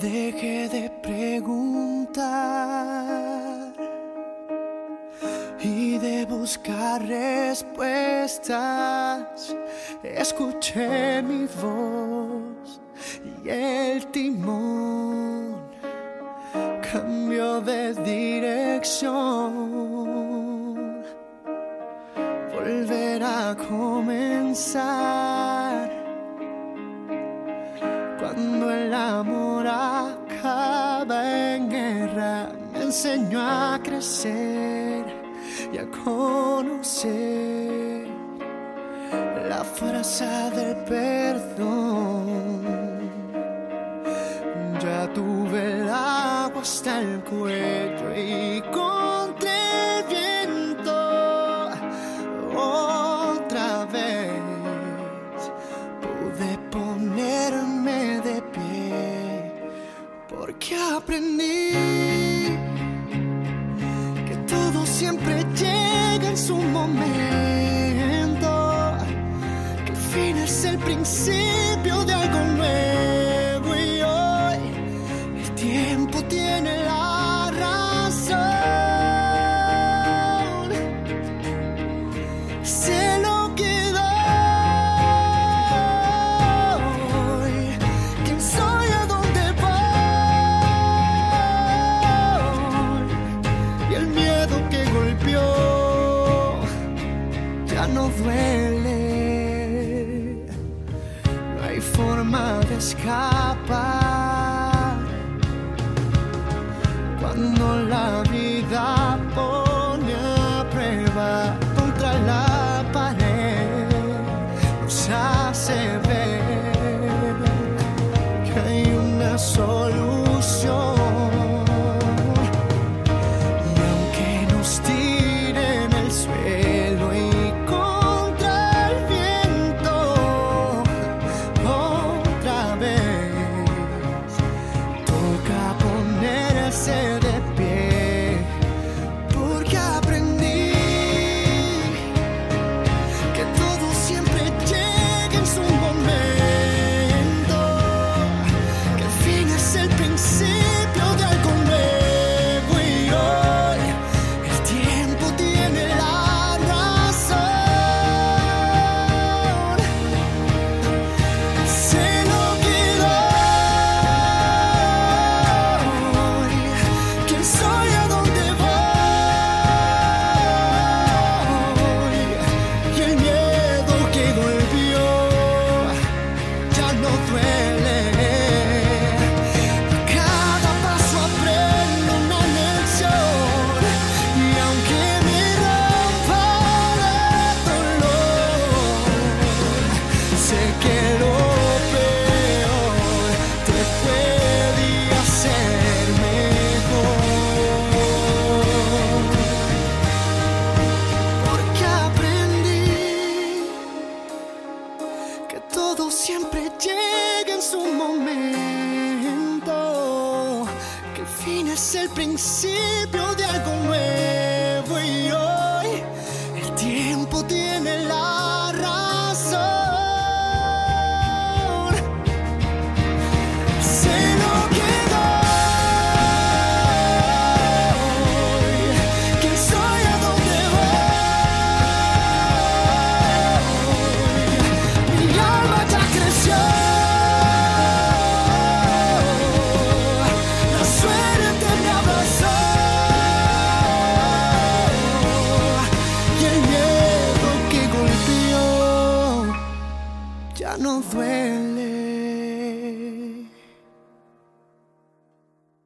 Deje de preguntar y de buscar respuestas. Escuché mi voz y el timón cambió de dirección. Volver a comenzar cuando el amor acaba en guerra, me enseñó a crecer y a conocer la fuerza del perdón. Ya tuve el agua hasta el cuello y contra aprendí que todo siempre llega en su momento que el fin es el principio de algo nuevo no duele no hay forma de escapar cuando la vida pone a prueba contra la pared, nos hace ver que hay una solución. said fin no duele.